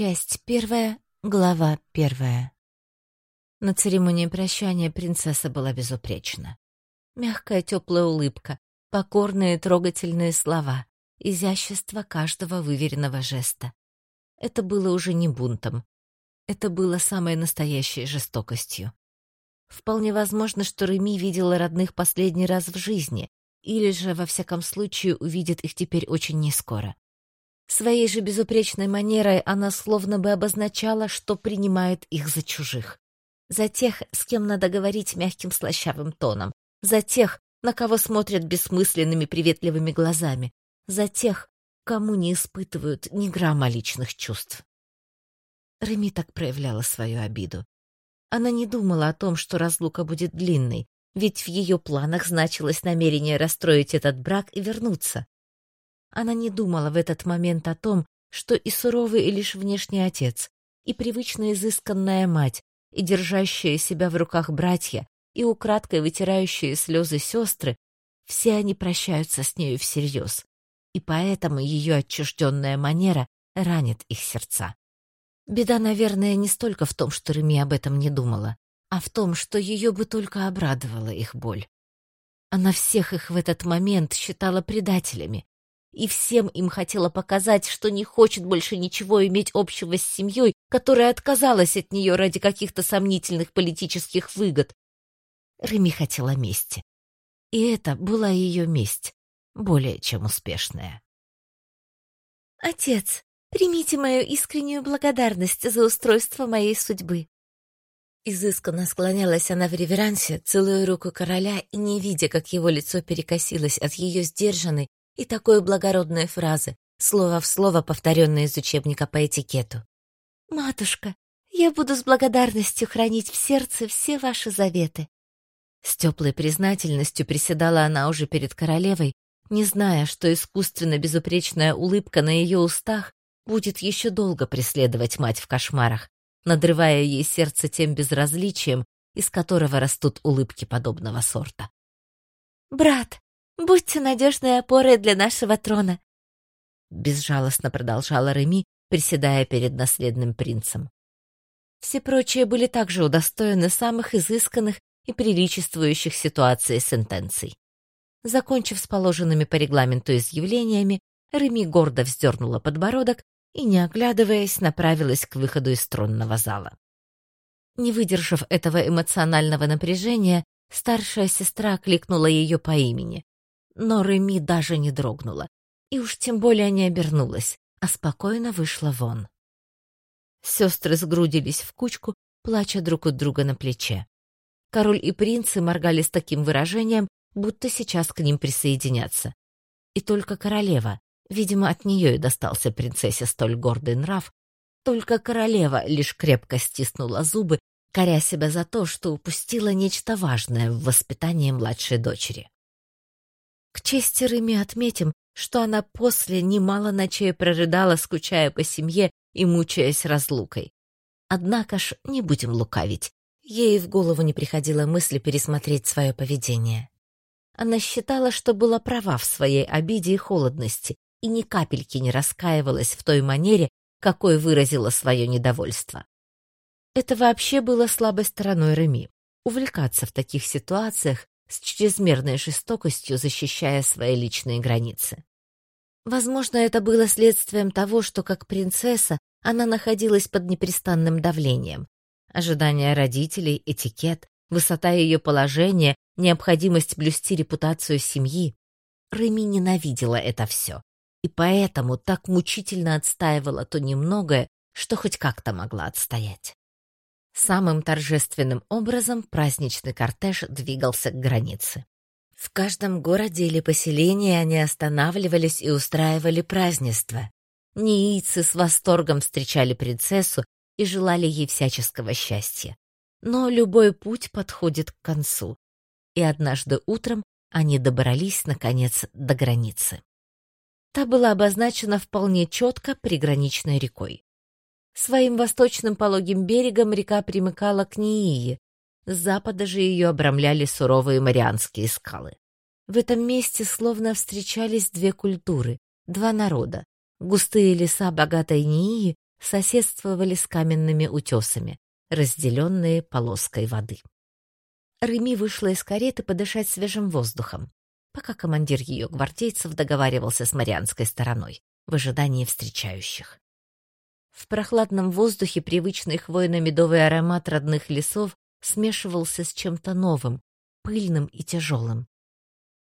Часть первая, глава первая. На церемонии прощания принцесса была безупречна. Мягкая теплая улыбка, покорные трогательные слова, изящество каждого выверенного жеста. Это было уже не бунтом. Это было самой настоящей жестокостью. Вполне возможно, что Реми видела родных последний раз в жизни, или же, во всяком случае, увидит их теперь очень нескоро. Своей же безупречной манерой она словно бы обозначала, что принимает их за чужих. За тех, с кем надо говорить мягким слащавым тоном. За тех, на кого смотрят бессмысленными приветливыми глазами. За тех, кому не испытывают ни грамма личных чувств. Реми так проявляла свою обиду. Она не думала о том, что разлука будет длинной, ведь в ее планах значилось намерение расстроить этот брак и вернуться. Она не думала в этот момент о том, что и суровый и лишь внешний отец, и привычно изысканная мать, и держащие себя в руках братья, и украдкой вытирающие слезы сестры, все они прощаются с нею всерьез, и поэтому ее отчужденная манера ранит их сердца. Беда, наверное, не столько в том, что Реми об этом не думала, а в том, что ее бы только обрадовала их боль. Она всех их в этот момент считала предателями, и всем им хотела показать, что не хочет больше ничего иметь общего с семьей, которая отказалась от нее ради каких-то сомнительных политических выгод. Реми хотела мести. И это была ее месть, более чем успешная. «Отец, примите мою искреннюю благодарность за устройство моей судьбы». Изысканно склонялась она в реверансе, целуя руку короля и не видя, как его лицо перекосилось от ее сдержанной, и такой благородной фразы, слово в слово повторенной из учебника по этикету. «Матушка, я буду с благодарностью хранить в сердце все ваши заветы». С теплой признательностью приседала она уже перед королевой, не зная, что искусственно безупречная улыбка на ее устах будет еще долго преследовать мать в кошмарах, надрывая ей сердце тем безразличием, из которого растут улыбки подобного сорта. «Брат, Будьте надежной опорой для нашего трона!» Безжалостно продолжала Реми, приседая перед наследным принцем. Все прочие были также удостоены самых изысканных и приличествующих ситуаций сентенций. Закончив с положенными по регламенту изъявлениями, Реми гордо вздернула подбородок и, не оглядываясь, направилась к выходу из тронного зала. Не выдержав этого эмоционального напряжения, старшая сестра окликнула ее по имени но Реми даже не дрогнула, и уж тем более не обернулась, а спокойно вышла вон. Сестры сгрудились в кучку, плача друг от друга на плече. Король и принцы моргали с таким выражением, будто сейчас к ним присоединятся. И только королева, видимо, от нее и достался принцессе столь гордый нрав, только королева лишь крепко стиснула зубы, коря себя за то, что упустила нечто важное в воспитании младшей дочери. К чести Рыми отметим, что она после немало ночей прорыдала, скучая по семье и мучаясь разлукой. Однако ж, не будем лукавить, ей в голову не приходила мысль пересмотреть свое поведение. Она считала, что была права в своей обиде и холодности, и ни капельки не раскаивалась в той манере, какой выразила свое недовольство. Это вообще было слабой стороной Реми — увлекаться в таких ситуациях с чрезмерной жестокостью защищая свои личные границы. Возможно, это было следствием того, что как принцесса она находилась под непрестанным давлением. Ожидания родителей, этикет, высота ее положения, необходимость блюсти репутацию семьи. Реми ненавидела это все, и поэтому так мучительно отстаивала то немногое, что хоть как-то могла отстоять. Самым торжественным образом праздничный кортеж двигался к границе. В каждом городе или поселении они останавливались и устраивали празднества. Ниийцы с восторгом встречали принцессу и желали ей всяческого счастья. Но любой путь подходит к концу, и однажды утром они добрались, наконец, до границы. Та была обозначена вполне четко приграничной рекой. Своим восточным пологим берегом река примыкала к Нии, с запада же ее обрамляли суровые марианские скалы. В этом месте словно встречались две культуры, два народа. Густые леса богатой Нии соседствовали с каменными утесами, разделенные полоской воды. Реми вышла из кареты подышать свежим воздухом, пока командир ее гвардейцев договаривался с марианской стороной в ожидании встречающих. В прохладном воздухе привычный хвойно-медовый аромат родных лесов смешивался с чем-то новым, пыльным и тяжелым.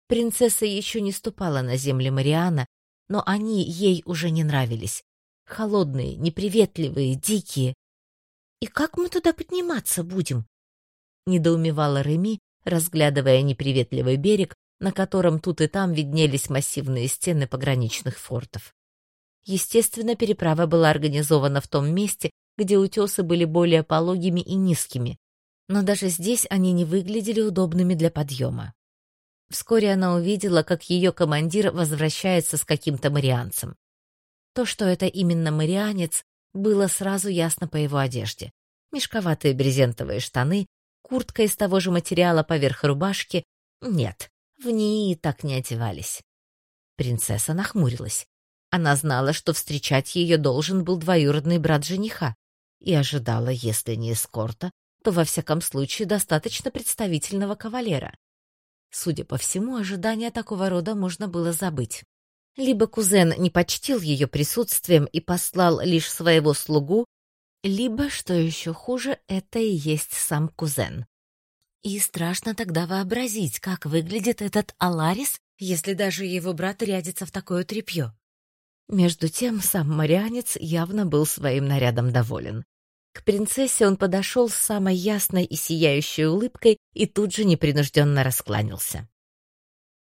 Принцесса еще не ступала на земли Мариана, но они ей уже не нравились. Холодные, неприветливые, дикие. «И как мы туда подниматься будем?» — недоумевала Реми, разглядывая неприветливый берег, на котором тут и там виднелись массивные стены пограничных фортов. Естественно, переправа была организована в том месте, где утесы были более пологими и низкими, но даже здесь они не выглядели удобными для подъема. Вскоре она увидела, как ее командир возвращается с каким-то марианцем. То, что это именно марианец, было сразу ясно по его одежде. Мешковатые брезентовые штаны, куртка из того же материала поверх рубашки. Нет, в ней так не одевались. Принцесса нахмурилась. Она знала, что встречать ее должен был двоюродный брат жениха, и ожидала, если не эскорта, то во всяком случае достаточно представительного кавалера. Судя по всему, ожидания такого рода можно было забыть. Либо кузен не почтил ее присутствием и послал лишь своего слугу, либо, что еще хуже, это и есть сам кузен. И страшно тогда вообразить, как выглядит этот Аларис, если даже его брат рядится в такое тряпье. Между тем, сам Марианец явно был своим нарядом доволен. К принцессе он подошел с самой ясной и сияющей улыбкой и тут же непринужденно раскланялся.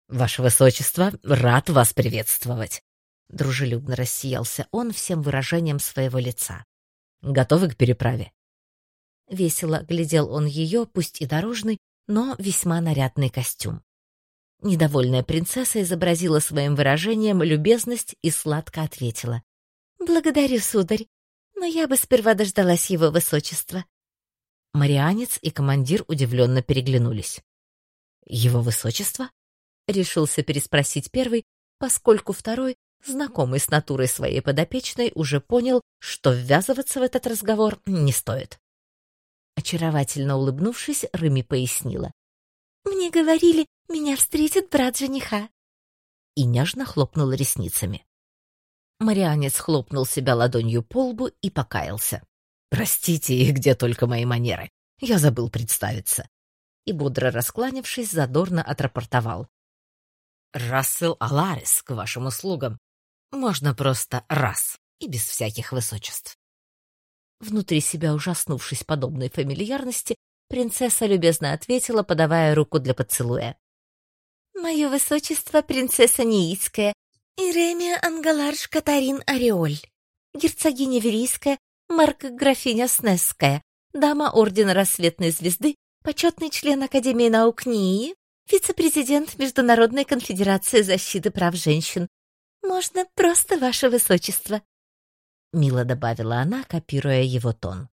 «Ваше Высочество, рад вас приветствовать!» Дружелюбно рассиялся он всем выражением своего лица. «Готовы к переправе?» Весело глядел он ее, пусть и дорожный, но весьма нарядный костюм. Недовольная принцесса изобразила своим выражением любезность и сладко ответила. «Благодарю, сударь, но я бы сперва дождалась его высочества». Марианец и командир удивленно переглянулись. «Его высочество?» — решился переспросить первый, поскольку второй, знакомый с натурой своей подопечной, уже понял, что ввязываться в этот разговор не стоит. Очаровательно улыбнувшись, Рыми пояснила. «Мне говорили, меня встретит брат жениха». И нежно хлопнула ресницами. Марианец хлопнул себя ладонью по лбу и покаялся. «Простите, и где только мои манеры. Я забыл представиться». И, бодро раскланившись, задорно отрапортовал. «Рассел Аларис к вашим услугам. Можно просто раз и без всяких высочеств». Внутри себя ужаснувшись подобной фамильярности, принцесса любезно ответила, подавая руку для поцелуя. «Мое высочество, принцесса Неицкая, Иремия Ангаларш Катарин Ореоль, герцогиня Верийская, марк-графиня Снесская, дама Ордена Рассветной Звезды, почетный член Академии наук НИИ, вице-президент Международной конфедерации защиты прав женщин. Можно просто ваше высочество. Мило добавила она, копируя его тон.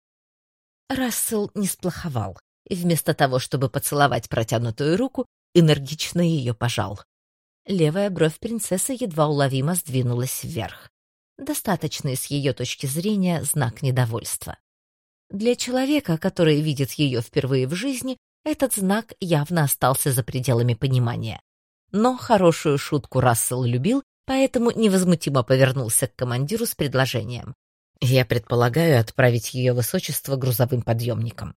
Рассел не сплоховал, вместо того, чтобы поцеловать протянутую руку, энергично ее пожал. Левая бровь принцессы едва уловимо сдвинулась вверх. Достаточный с ее точки зрения знак недовольства. Для человека, который видит ее впервые в жизни, этот знак явно остался за пределами понимания. Но хорошую шутку Рассел любил, поэтому невозмутимо повернулся к командиру с предложением. «Я предполагаю отправить ее высочество грузовым подъемником».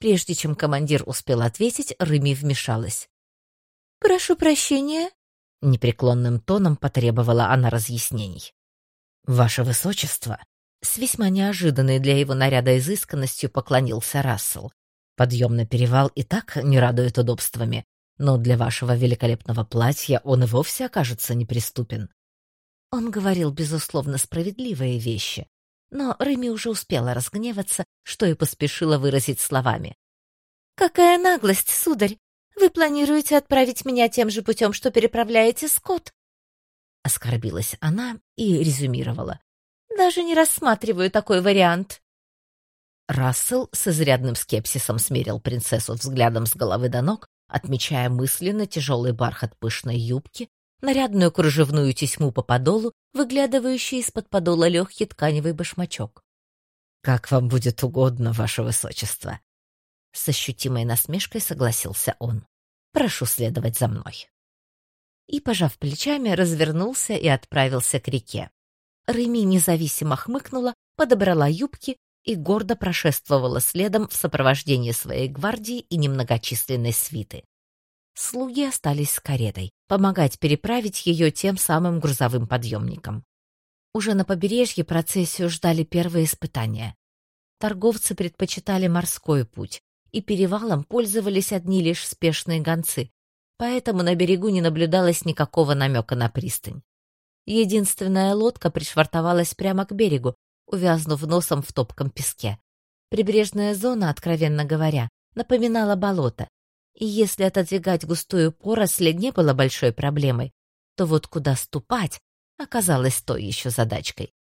Прежде чем командир успел ответить, Рыми вмешалась. «Прошу прощения, Непреклонным тоном потребовала она разъяснений. «Ваше Высочество!» С весьма неожиданной для его наряда изысканностью поклонился Рассел. «Подъем на перевал и так не радует удобствами, но для вашего великолепного платья он и вовсе окажется неприступен». Он говорил, безусловно, справедливые вещи, но Реми уже успела разгневаться, что и поспешила выразить словами. «Какая наглость, сударь! Вы планируете отправить меня тем же путем, что переправляете скот?» Оскорбилась она и резюмировала. «Даже не рассматриваю такой вариант». Рассел с изрядным скепсисом смерил принцессу взглядом с головы до ног, отмечая мысленно тяжелый бархат пышной юбки, нарядную кружевную тесьму по подолу, выглядывающий из-под подола легкий тканевый башмачок. «Как вам будет угодно, ваше высочество!» С ощутимой насмешкой согласился он. «Прошу следовать за мной». И, пожав плечами, развернулся и отправился к реке. Реми независимо хмыкнула, подобрала юбки и гордо прошествовала следом в сопровождении своей гвардии и немногочисленной свиты. Слуги остались с каретой, помогать переправить ее тем самым грузовым подъемником. Уже на побережье процессию ждали первые испытания. Торговцы предпочитали морской путь, и перевалом пользовались одни лишь спешные гонцы, поэтому на берегу не наблюдалось никакого намека на пристань. Единственная лодка пришвартовалась прямо к берегу, увязнув носом в топком песке. Прибрежная зона, откровенно говоря, напоминала болото, и если отодвигать густую поросль не было большой проблемой, то вот куда ступать оказалось той еще задачкой.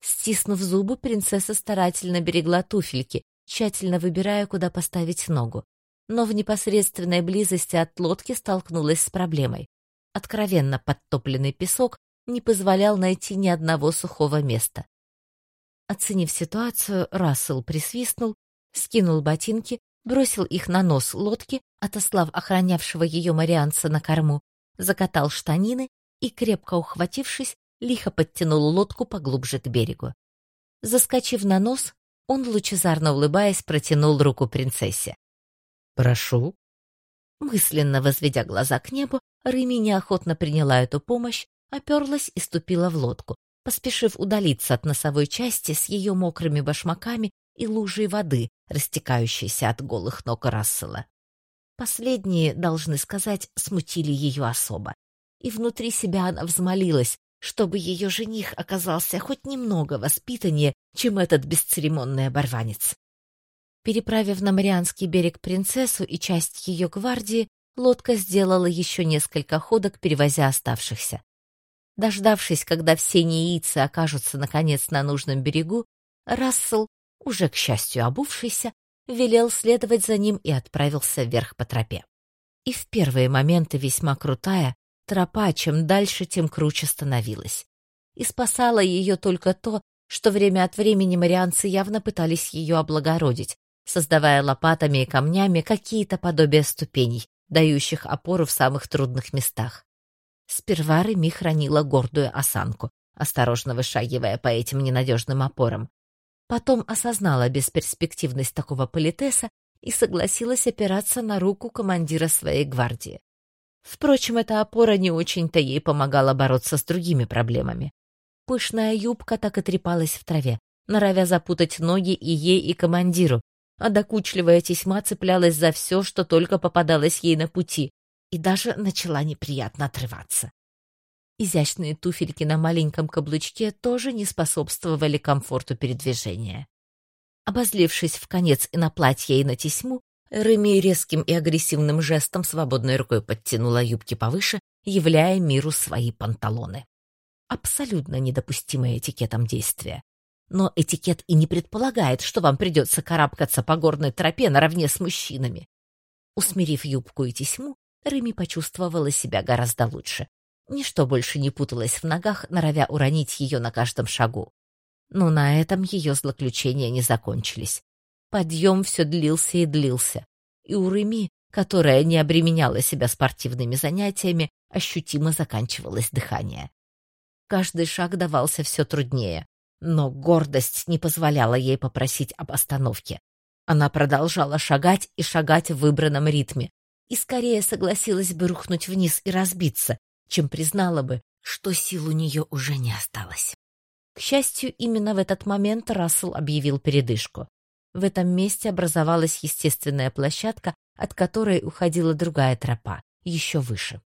Стиснув зубы, принцесса старательно берегла туфельки, тщательно выбирая, куда поставить ногу. Но в непосредственной близости от лодки столкнулась с проблемой. Откровенно подтопленный песок не позволял найти ни одного сухого места. Оценив ситуацию, Рассел присвистнул, скинул ботинки, бросил их на нос лодки, отослав охранявшего ее марианца на корму, закатал штанины и, крепко ухватившись, лихо подтянул лодку поглубже к берегу. Заскочив на нос, он, лучезарно улыбаясь, протянул руку принцессе. «Прошу». Мысленно возведя глаза к небу, Рыми неохотно приняла эту помощь, оперлась и ступила в лодку, поспешив удалиться от носовой части с ее мокрыми башмаками и лужей воды, растекающейся от голых ног Рассела. Последние, должны сказать, смутили ее особо, и внутри себя она взмолилась, чтобы ее жених оказался хоть немного воспитаннее, чем этот бесцеремонный оборванец. Переправив на Марианский берег принцессу и часть ее гвардии, лодка сделала еще несколько ходок, перевозя оставшихся. Дождавшись, когда все неяйцы окажутся наконец на нужном берегу, Рассел, уже, к счастью, обувшийся, велел следовать за ним и отправился вверх по тропе. И в первые моменты весьма крутая, тропа чем дальше, тем круче становилась. И спасало ее только то, что время от времени марианцы явно пытались ее облагородить, создавая лопатами и камнями какие-то подобия ступеней, дающих опору в самых трудных местах. Сперва Реми хранила гордую осанку, осторожно вышагивая по этим ненадежным опорам. Потом осознала бесперспективность такого политеса и согласилась опираться на руку командира своей гвардии. Впрочем, эта опора не очень-то ей помогала бороться с другими проблемами. Пышная юбка так и трепалась в траве, норовя запутать ноги и ей, и командиру, а докучливая тесьма цеплялась за все, что только попадалось ей на пути, и даже начала неприятно отрываться. Изящные туфельки на маленьком каблучке тоже не способствовали комфорту передвижения. Обозлившись в конец и на платье, и на тесьму, Реми резким и агрессивным жестом свободной рукой подтянула юбки повыше, являя миру свои панталоны. Абсолютно недопустимое этикетом действие. Но этикет и не предполагает, что вам придется карабкаться по горной тропе наравне с мужчинами. Усмирив юбку и тесьму, Рыми почувствовала себя гораздо лучше. Ничто больше не путалось в ногах, норовя уронить ее на каждом шагу. Но на этом ее злоключения не закончились. Подъем все длился и длился. И у Рыми, которая не обременяла себя спортивными занятиями, ощутимо заканчивалось дыхание. Каждый шаг давался все труднее, но гордость не позволяла ей попросить об остановке. Она продолжала шагать и шагать в выбранном ритме, и скорее согласилась бы рухнуть вниз и разбиться, чем признала бы, что сил у нее уже не осталось. К счастью, именно в этот момент Рассел объявил передышку. В этом месте образовалась естественная площадка, от которой уходила другая тропа, еще выше.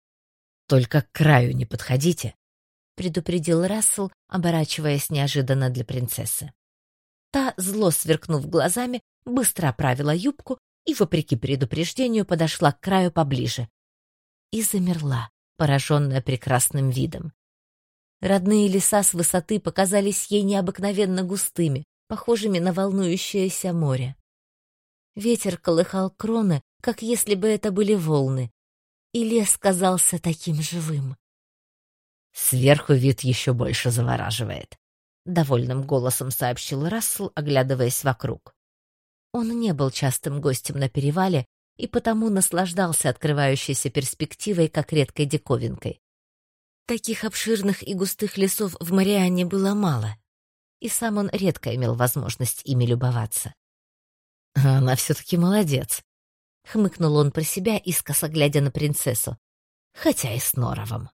«Только к краю не подходите», — предупредил Рассел, оборачиваясь неожиданно для принцессы. Та, зло сверкнув глазами, быстро оправила юбку и, вопреки предупреждению, подошла к краю поближе. И замерла, пораженная прекрасным видом. Родные леса с высоты показались ей необыкновенно густыми, похожими на волнующееся море. Ветер колыхал кроны, как если бы это были волны, и лес казался таким живым. Сверху вид еще больше завораживает. Довольным голосом сообщил Рассел, оглядываясь вокруг. Он не был частым гостем на перевале и потому наслаждался открывающейся перспективой как редкой диковинкой. Таких обширных и густых лесов в Марианне было мало, и сам он редко имел возможность ими любоваться. «Она все-таки молодец», — хмыкнул он про себя, искоса глядя на принцессу, хотя и с норовом.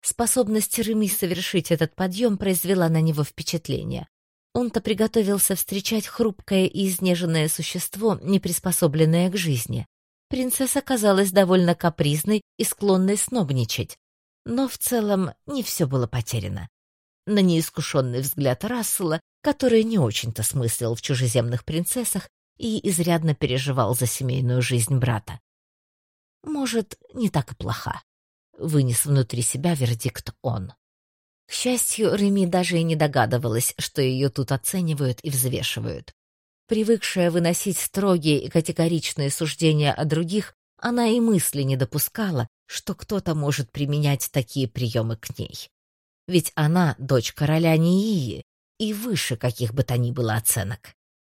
Способность Реми совершить этот подъем произвела на него впечатление. Он-то приготовился встречать хрупкое и изнеженное существо, не приспособленное к жизни. Принцесса казалась довольно капризной и склонной снобничать. Но в целом не все было потеряно. На неискушенный взгляд Рассела, который не очень-то смыслил в чужеземных принцессах и изрядно переживал за семейную жизнь брата. Может, не так и плоха. Вынес внутри себя вердикт он. К счастью, Реми даже и не догадывалась, что ее тут оценивают и взвешивают. Привыкшая выносить строгие и категоричные суждения о других, она и мысли не допускала, что кто-то может применять такие приемы к ней. Ведь она дочь короля Нии и выше каких бы то ни было оценок.